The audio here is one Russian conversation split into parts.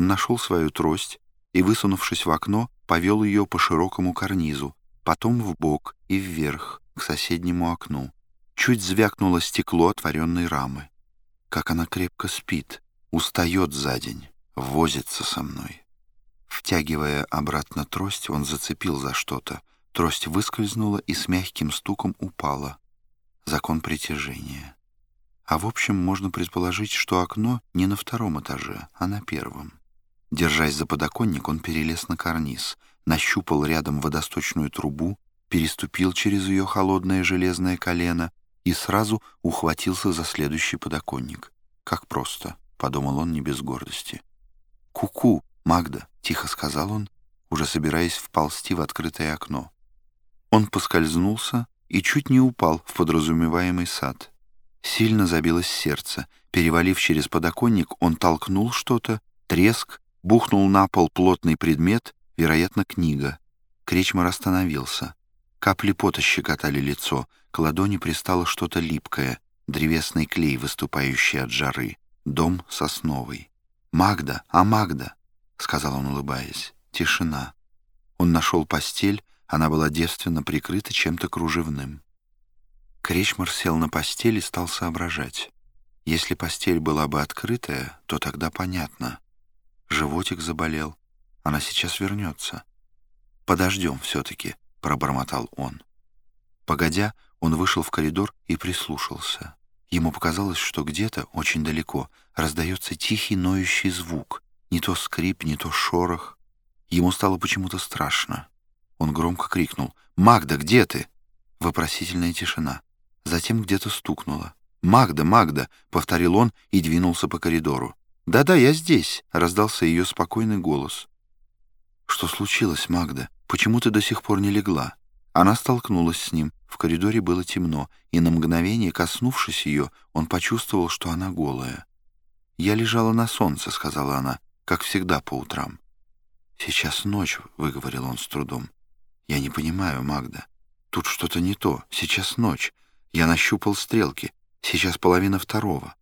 Он нашел свою трость и, высунувшись в окно, повел ее по широкому карнизу, потом в бок и вверх, к соседнему окну. Чуть звякнуло стекло отворенной рамы. Как она крепко спит, устает за день, возится со мной. Втягивая обратно трость, он зацепил за что-то. Трость выскользнула и с мягким стуком упала. Закон притяжения. А в общем, можно предположить, что окно не на втором этаже, а на первом. Держась за подоконник, он перелез на карниз, нащупал рядом водосточную трубу, переступил через ее холодное железное колено и сразу ухватился за следующий подоконник. «Как просто», — подумал он не без гордости. «Ку-ку, Магда», — тихо сказал он, уже собираясь вползти в открытое окно. Он поскользнулся и чуть не упал в подразумеваемый сад. Сильно забилось сердце. Перевалив через подоконник, он толкнул что-то, треск, бухнул на пол плотный предмет, вероятно, книга. Кречмар остановился. Капли пота щекотали лицо, к ладони пристало что-то липкое, древесный клей, выступающий от жары, дом сосновый. «Магда, а Магда!» — сказал он, улыбаясь. Тишина. Он нашел постель, она была девственно прикрыта чем-то кружевным. Кречмар сел на постель и стал соображать. Если постель была бы открытая, то тогда понятно. Животик заболел. Она сейчас вернется. «Подождем все-таки», — пробормотал он. Погодя, он вышел в коридор и прислушался. Ему показалось, что где-то, очень далеко, раздается тихий ноющий звук. Не то скрип, не то шорох. Ему стало почему-то страшно. Он громко крикнул «Магда, где ты?» Вопросительная тишина. Затем где-то стукнуло. «Магда, Магда!» — повторил он и двинулся по коридору. «Да-да, я здесь!» — раздался ее спокойный голос. «Что случилось, Магда? Почему ты до сих пор не легла?» Она столкнулась с ним. В коридоре было темно, и на мгновение, коснувшись ее, он почувствовал, что она голая. «Я лежала на солнце», — сказала она, — «как всегда по утрам». «Сейчас ночь», — выговорил он с трудом. «Я не понимаю, Магда. Тут что-то не то. Сейчас ночь. Я нащупал стрелки. Сейчас половина второго.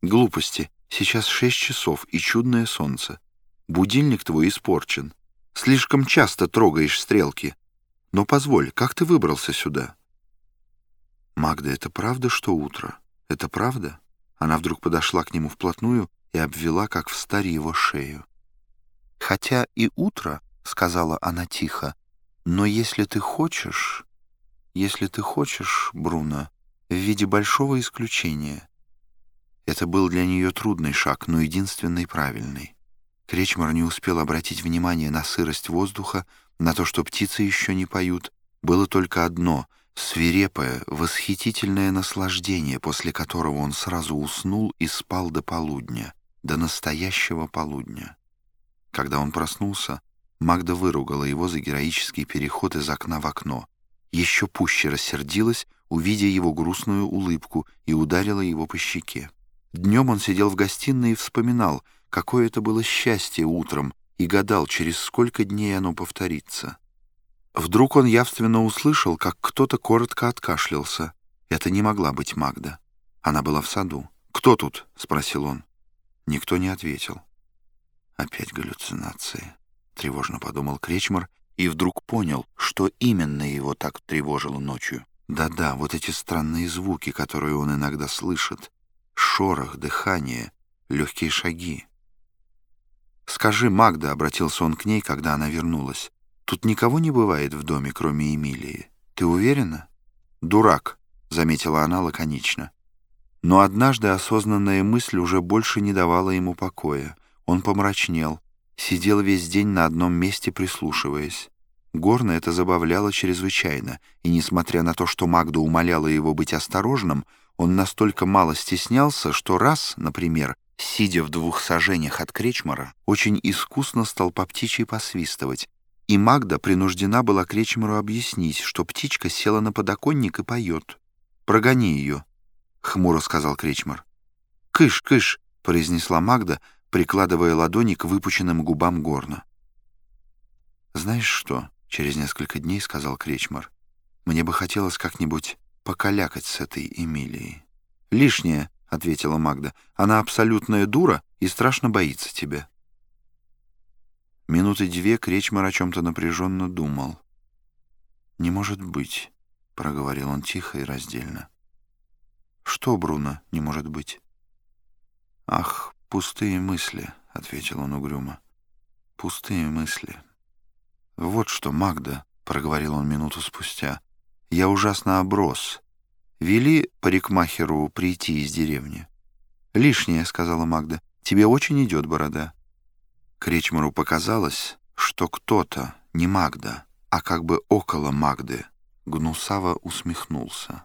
Глупости. Сейчас шесть часов и чудное солнце. Будильник твой испорчен. Слишком часто трогаешь стрелки. Но позволь, как ты выбрался сюда? Магда, это правда, что утро? Это правда? Она вдруг подошла к нему вплотную и обвела, как в старе, его шею. «Хотя и утро», — сказала она тихо, — «но если ты хочешь, если ты хочешь, Бруно, в виде большого исключения. Это был для нее трудный шаг, но единственный правильный. Кречмар не успел обратить внимание на сырость воздуха, на то, что птицы еще не поют. Было только одно — свирепое, восхитительное наслаждение, после которого он сразу уснул и спал до полудня, до настоящего полудня. Когда он проснулся, Магда выругала его за героический переход из окна в окно. Еще пуще рассердилась, увидя его грустную улыбку, и ударила его по щеке. Днем он сидел в гостиной и вспоминал, какое это было счастье утром, и гадал, через сколько дней оно повторится. Вдруг он явственно услышал, как кто-то коротко откашлялся. Это не могла быть Магда. Она была в саду. «Кто тут?» — спросил он. Никто не ответил. «Опять галлюцинации», — тревожно подумал Кречмар и вдруг понял, что именно его так тревожило ночью. Да-да, вот эти странные звуки, которые он иногда слышит. Шорох, дыхание, легкие шаги. «Скажи, Магда», — обратился он к ней, когда она вернулась, «тут никого не бывает в доме, кроме Эмилии. Ты уверена?» «Дурак», — заметила она лаконично. Но однажды осознанная мысль уже больше не давала ему покоя. Он помрачнел, сидел весь день на одном месте, прислушиваясь. Горно это забавляло чрезвычайно, и, несмотря на то, что Магда умоляла его быть осторожным, он настолько мало стеснялся, что раз, например, сидя в двух сажениях от Кречмара, очень искусно стал по птичьей посвистывать, и Магда принуждена была Кречмару объяснить, что птичка села на подоконник и поет. «Прогони ее», — хмуро сказал Кречмар. «Кыш, кыш», — произнесла Магда, прикладывая ладони к выпученным губам горна. «Знаешь что?» Через несколько дней сказал Кречмар. «Мне бы хотелось как-нибудь покалякать с этой Эмилией». «Лишнее», — ответила Магда. «Она абсолютная дура и страшно боится тебя». Минуты две Кречмар о чем-то напряженно думал. «Не может быть», — проговорил он тихо и раздельно. «Что, Бруно, не может быть?» «Ах, пустые мысли», — ответил он угрюмо. «Пустые мысли». «Вот что, Магда», — проговорил он минуту спустя, — «я ужасно оброс. Вели парикмахеру прийти из деревни». «Лишнее», — сказала Магда, — «тебе очень идет борода». Кречмару показалось, что кто-то, не Магда, а как бы около Магды, гнусаво усмехнулся.